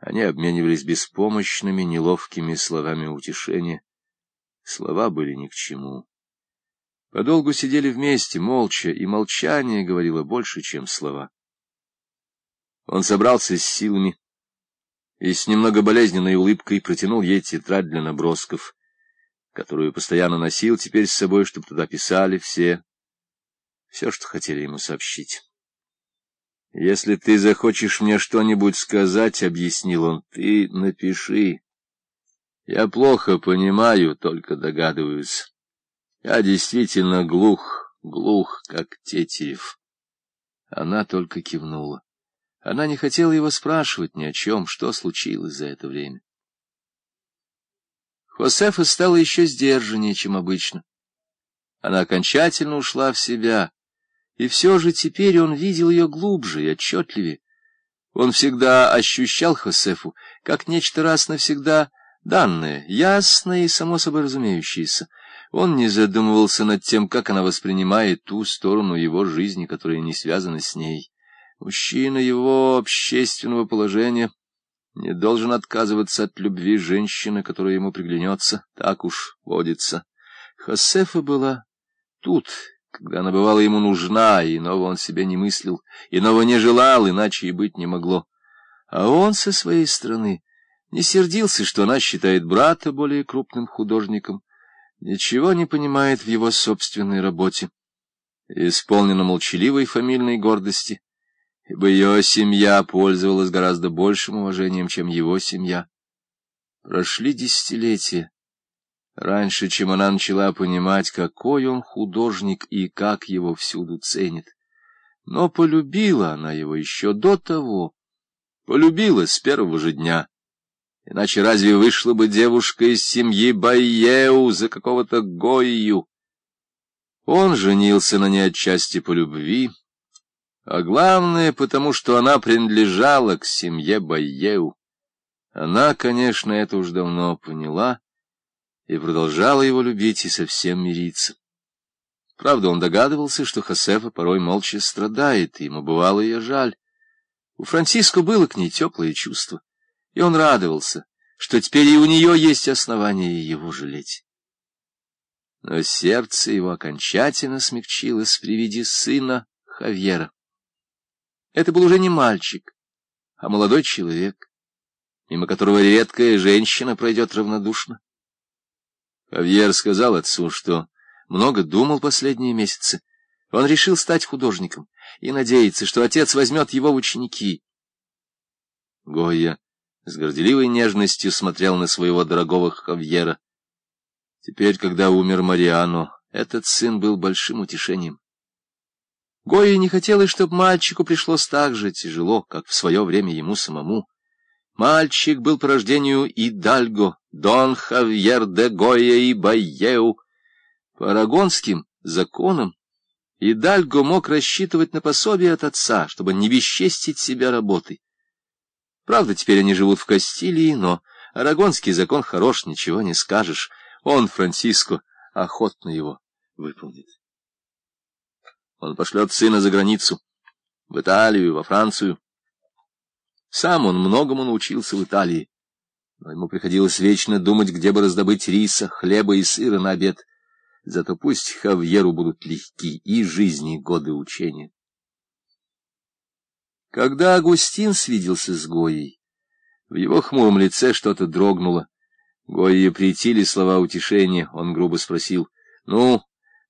Они обменивались беспомощными, неловкими словами утешения. Слова были ни к чему. Подолгу сидели вместе, молча, и молчание говорило больше, чем слова. Он собрался с силами и с немного болезненной улыбкой протянул ей тетрадь для набросков, которую постоянно носил теперь с собой, чтобы туда писали все, все, что хотели ему сообщить. «Если ты захочешь мне что-нибудь сказать, — объяснил он, — ты напиши. Я плохо понимаю, только догадываюсь. Я действительно глух, глух, как Тетерев». Она только кивнула. Она не хотела его спрашивать ни о чем, что случилось за это время. Хосефа стала еще сдержаннее, чем обычно. Она окончательно ушла в себя, и все же теперь он видел ее глубже и отчетливее. Он всегда ощущал Хосефу как нечто раз навсегда данное, ясное и само собой разумеющееся. Он не задумывался над тем, как она воспринимает ту сторону его жизни, которая не связана с ней. Мужчина его общественного положения не должен отказываться от любви женщины, которая ему приглянется, так уж водится. Хосефа была тут, когда она бывала ему нужна, иного он себе не мыслил, иного не желал, иначе и быть не могло. А он со своей стороны не сердился, что она считает брата более крупным художником, ничего не понимает в его собственной работе, исполнена молчаливой фамильной гордости, ибо ее семья пользовалась гораздо большим уважением, чем его семья. Прошли десятилетия раньше, чем она начала понимать, какой он художник и как его всюду ценит. Но полюбила она его еще до того, полюбила с первого же дня. Иначе разве вышла бы девушка из семьи Байеу за какого-то Гойю? Он женился на ней отчасти по любви, а главное, потому что она принадлежала к семье Байеу. Она, конечно, это уж давно поняла, и продолжала его любить и совсем мириться. Правда, он догадывался, что Хосефа порой молча страдает, и ему бывало ее жаль. У Франциско было к ней теплое чувство, и он радовался, что теперь и у нее есть основания его жалеть. Но сердце его окончательно смягчилось при виде сына Хавьера. Это был уже не мальчик, а молодой человек, мимо которого редкая женщина пройдет равнодушно. Хавьер сказал отцу, что много думал последние месяцы. Он решил стать художником и надеется, что отец возьмет его в ученики. Гойя с горделивой нежностью смотрел на своего дорогого Хавьера. Теперь, когда умер Мариано, этот сын был большим утешением. Гойя не хотелось, чтобы мальчику пришлось так же тяжело, как в свое время ему самому. Мальчик был по рождению Идальго, Дон Хавьер де Гоя и Байеу. По арагонским законам Идальго мог рассчитывать на пособие от отца, чтобы не бесчестить себя работой. Правда, теперь они живут в Кастилии, но арагонский закон хорош, ничего не скажешь. Он, Франциско, охотно его выполнит. Он пошлет сына за границу, в Италию, во Францию. Сам он многому научился в Италии, но ему приходилось вечно думать, где бы раздобыть риса, хлеба и сыра на обед. Зато пусть Хавьеру будут легки и жизни, и годы учения. Когда Агустин свиделся с Гоей, в его хмуром лице что-то дрогнуло. Гойе притили слова утешения, он грубо спросил, — Ну,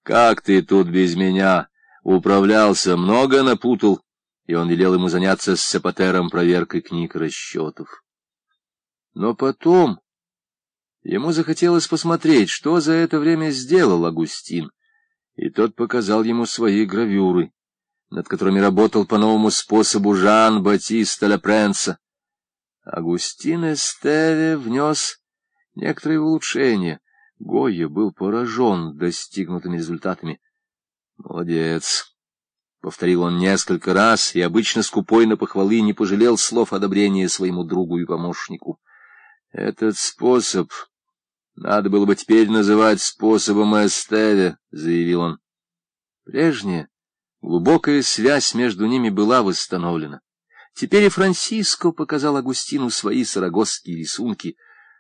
как ты тут без меня? Управлялся, много напутал? И он велел ему заняться с Сапатером проверкой книг расчетов. Но потом ему захотелось посмотреть, что за это время сделал Агустин, и тот показал ему свои гравюры, над которыми работал по новому способу Жан-Батиста Лепренса. Агустин Эстеве внес некоторые улучшения. Гойя был поражен достигнутыми результатами. Молодец. — повторил он несколько раз, и обычно скупой на похвалы не пожалел слов одобрения своему другу и помощнику. «Этот способ надо было бы теперь называть способом Эстеве», — заявил он. Прежняя глубокая связь между ними была восстановлена. Теперь и Франсиско показал Агустину свои сарагосские рисунки.